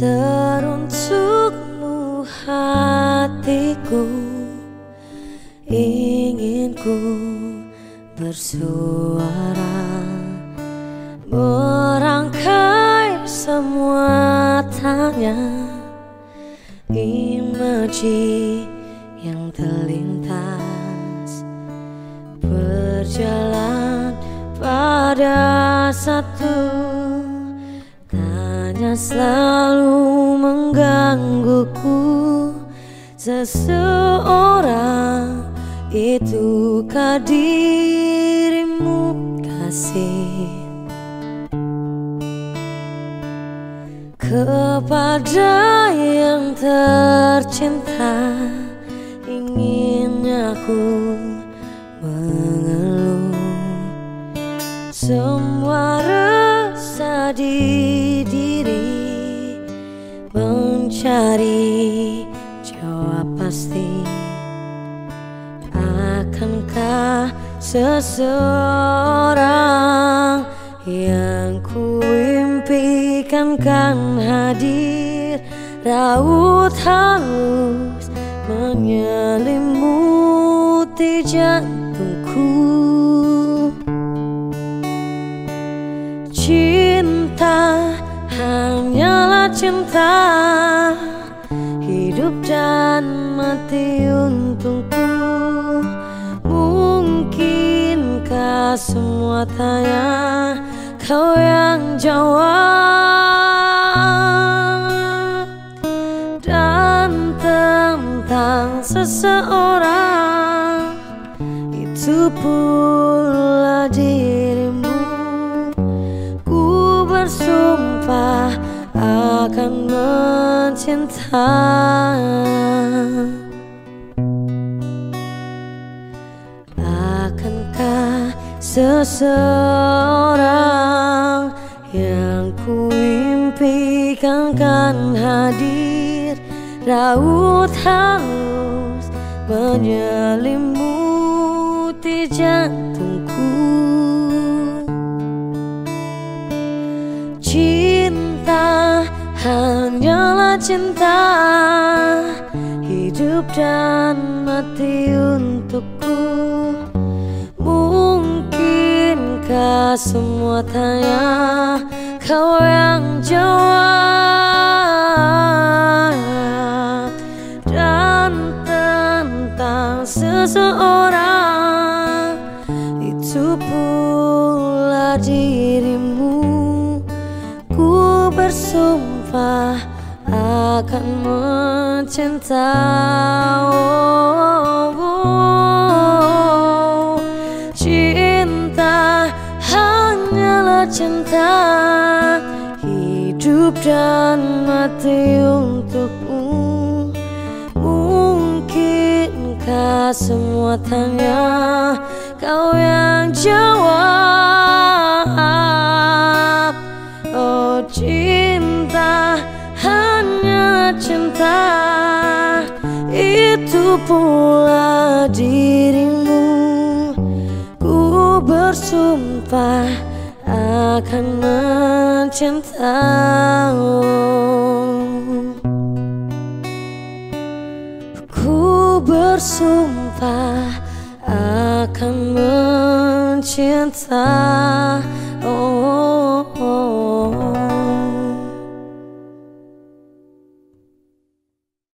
Seruntukmu hatiku Ingin ku bersuara. Merangkai semua tanya Imaji yang terlintas Berjalan pada satu Selalu menggangguku. Seseorang itukah dirimu kasih? Kepada yang tercinta Inginnya aku Mencari jawab pasti. Akankah seseorang yang ku impikan kan hadir? Raut halus menyelimuti jantungku cinta Hidup dan mati untukku. Mungkinkah semua tanya Kau yang jawab? Dan tentang seseorang Itu pula dirimu mencinta Akankah seseorang yang ku impikan kan hadir? Raut halus menyelimuti jantungku. Cinta hanyalah cinta Hidup dan mati untukku. Mungkinkah semua tanya Kau yang jawab? Dan tentang seseorang Itu pula dirimu. Bersumpah akan mencinta oh, oh. Cinta hanyalah cinta Hidup dan mati untukmu Mungkinkah semua tanya Kau yang jawab cinta Itu pula dirimu Ku bersumpah akan mencinta Ku bersumpah akan mencinta oh.